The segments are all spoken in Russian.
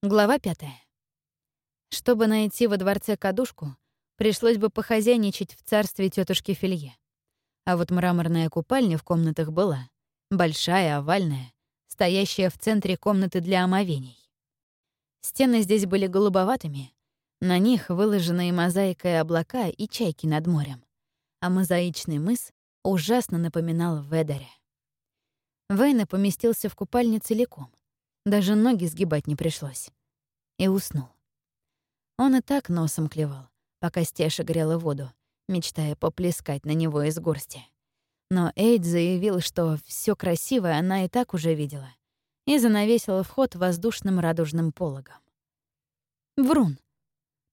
Глава пятая. Чтобы найти во дворце кадушку, пришлось бы похозяйничать в царстве тетушки Филье. А вот мраморная купальня в комнатах была. Большая, овальная, стоящая в центре комнаты для омовений. Стены здесь были голубоватыми, на них выложенные мозаикой облака и чайки над морем, а мозаичный мыс ужасно напоминал Ведере. Вейна поместился в купальне целиком, даже ноги сгибать не пришлось. И уснул. Он и так носом клевал, пока Стеша грела воду, мечтая поплескать на него из горсти. Но Эйд заявил, что все красивое она и так уже видела, и занавесила вход воздушным радужным пологом. «Врун!»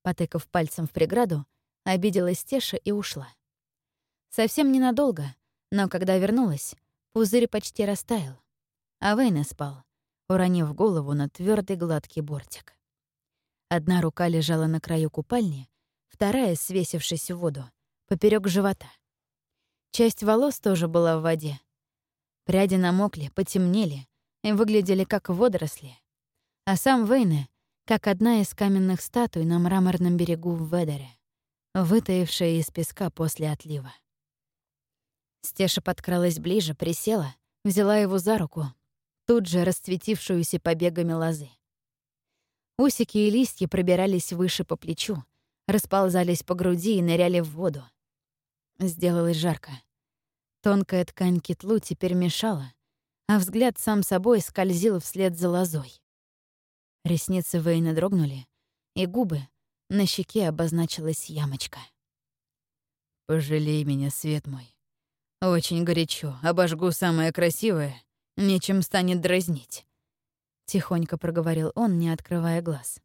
Потыкав пальцем в преграду, обиделась Стеша и ушла. Совсем ненадолго, но когда вернулась, пузырь почти растаял, а Вейна спал, уронив голову на твердый гладкий бортик. Одна рука лежала на краю купальни, вторая, свесившись в воду, поперек живота. Часть волос тоже была в воде. Пряди намокли, потемнели и выглядели как водоросли. А сам Вейне — как одна из каменных статуй на мраморном берегу в Ведере, вытаившая из песка после отлива. Стеша подкралась ближе, присела, взяла его за руку, тут же расцветившуюся побегами лозы. Усики и листья пробирались выше по плечу, расползались по груди и ныряли в воду. Сделалось жарко. Тонкая ткань китлу теперь мешала, а взгляд сам собой скользил вслед за лозой. Ресницы Вейна дрогнули, и губы, на щеке обозначилась ямочка. «Пожалей меня, свет мой. Очень горячо, обожгу самое красивое, Нечем станет дразнить. Тихонько проговорил он, не открывая глаз.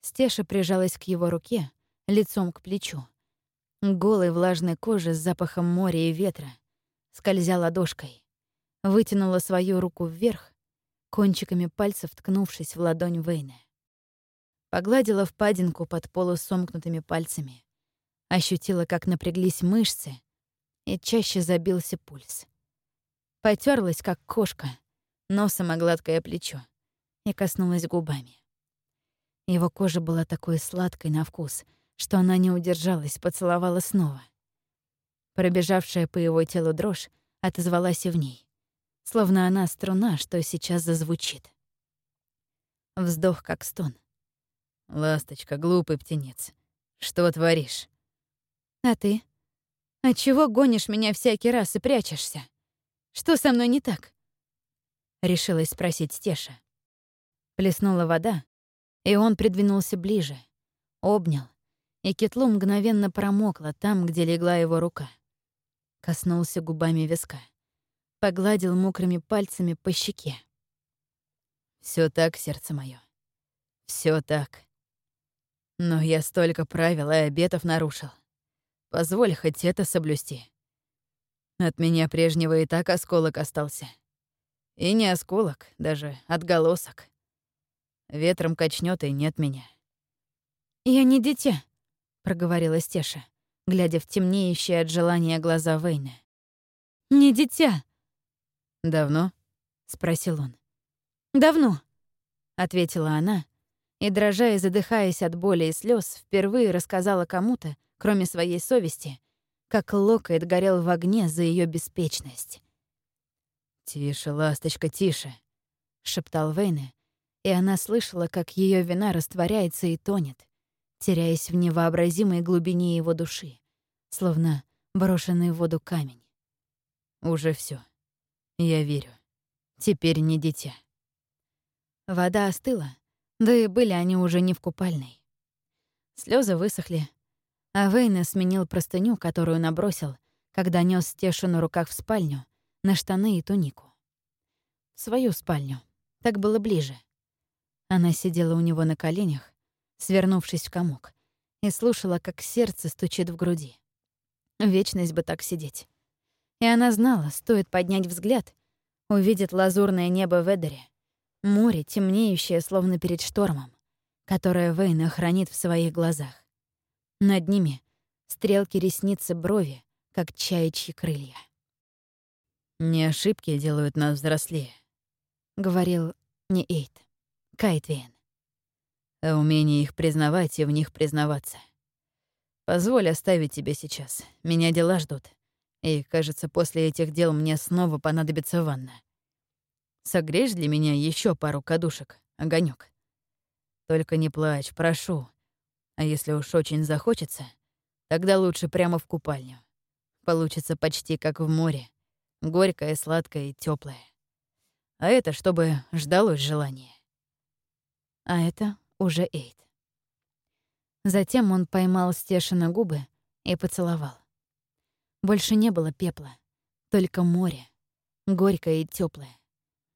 Стеша прижалась к его руке, лицом к плечу. Голой влажной кожи с запахом моря и ветра. Скользя ладошкой. Вытянула свою руку вверх, кончиками пальцев ткнувшись в ладонь Вейна. Погладила впадинку под полусомкнутыми пальцами. Ощутила, как напряглись мышцы, и чаще забился пульс. Потерлась, как кошка, носом о гладкое плечо и коснулась губами. Его кожа была такой сладкой на вкус, что она не удержалась, поцеловала снова. Пробежавшая по его телу дрожь отозвалась и в ней, словно она струна, что сейчас зазвучит. Вздох как стон. «Ласточка, глупый птенец, что творишь?» «А ты? Отчего гонишь меня всякий раз и прячешься?» Что со мной не так?» Решилась спросить Стеша. Плеснула вода, и он придвинулся ближе, обнял, и кетло мгновенно промокло там, где легла его рука. Коснулся губами виска, погладил мокрыми пальцами по щеке. Все так, сердце мое, все так. Но я столько правил и обетов нарушил. Позволь хоть это соблюсти. От меня прежнего и так осколок остался. И не осколок, даже отголосок. Ветром качнет и нет меня. «Я не дитя», — проговорила Стеша, глядя в темнеющие от желания глаза Вейна. «Не дитя». «Давно?» — спросил он. «Давно», — ответила она, и, дрожа и задыхаясь от боли и слез, впервые рассказала кому-то, кроме своей совести, как Локайт горел в огне за ее беспечность. «Тише, ласточка, тише», — шептал Вейне, и она слышала, как ее вина растворяется и тонет, теряясь в невообразимой глубине его души, словно брошенный в воду камень. «Уже все. Я верю. Теперь не дитя». Вода остыла, да и были они уже не в купальной. Слезы высохли, а Вейна сменил простыню, которую набросил, когда нес Стешу на руках в спальню, на штаны и тунику. В свою спальню. Так было ближе. Она сидела у него на коленях, свернувшись в комок, и слушала, как сердце стучит в груди. Вечность бы так сидеть. И она знала, стоит поднять взгляд, увидит лазурное небо в Эдере, море, темнеющее, словно перед штормом, которое Вейна хранит в своих глазах. Над ними стрелки ресницы брови, как чаячьи крылья. «Не ошибки делают нас взрослее», — говорил не Эйт, Кайтвейн. а умение их признавать и в них признаваться. Позволь оставить тебя сейчас. Меня дела ждут. И, кажется, после этих дел мне снова понадобится ванна. Согреешь для меня еще пару кадушек, огонек. Только не плачь, прошу. А если уж очень захочется, тогда лучше прямо в купальню. Получится почти как в море. Горькое, сладкое и теплое. А это чтобы ждалось желание. А это уже Эйд. Затем он поймал Стешина губы и поцеловал. Больше не было пепла, только море, горькое и теплое,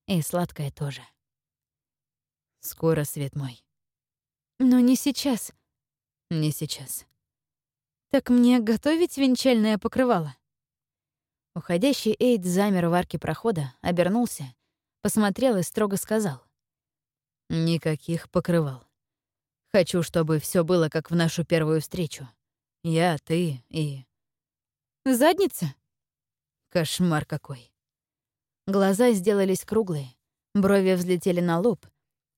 и сладкое тоже. Скоро, свет мой. Но не сейчас. Не сейчас. Так мне готовить венчальное покрывало? Уходящий Эйд замер в арке прохода, обернулся, посмотрел и строго сказал. «Никаких покрывал. Хочу, чтобы все было как в нашу первую встречу. Я, ты и... Задница? Кошмар какой. Глаза сделались круглые, брови взлетели на лоб,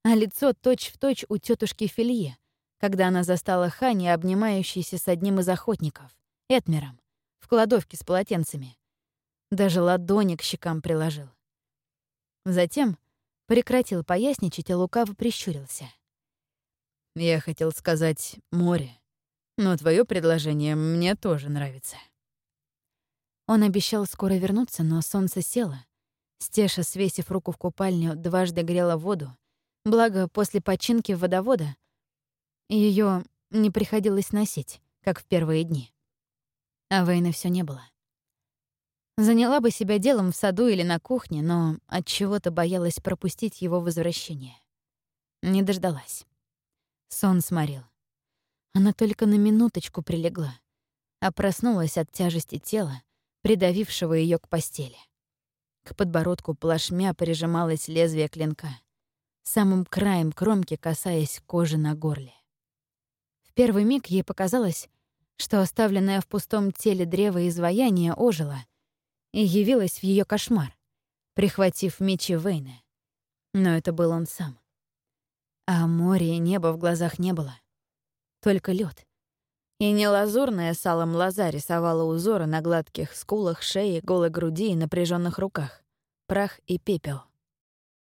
а лицо точь-в-точь точь у тетушки Филье, когда она застала Хани, обнимающейся с одним из охотников, Этмером, в кладовке с полотенцами. Даже ладони к щекам приложил. Затем прекратил поясничать и лукаво прищурился — я хотел сказать «море», но твое предложение мне тоже нравится. Он обещал скоро вернуться, но солнце село. Стеша, свесив руку в купальню, дважды грела воду, благо после починки водовода ее не приходилось носить, как в первые дни. А Вейна все не было. Заняла бы себя делом в саду или на кухне, но от чего то боялась пропустить его возвращение. Не дождалась. Сон сморил. Она только на минуточку прилегла, а проснулась от тяжести тела, придавившего ее к постели. К подбородку плашмя прижималось лезвие клинка, самым краем кромки касаясь кожи на горле. В первый миг ей показалось, что оставленное в пустом теле древо изваяния ожило и явилось в ее кошмар, прихватив мечи Вейна. Но это был он сам. А море и небо в глазах не было. Только лед. И не лазурная салом лоза рисовала узоры на гладких скулах, шее, голой груди и напряженных руках. Прах и пепел.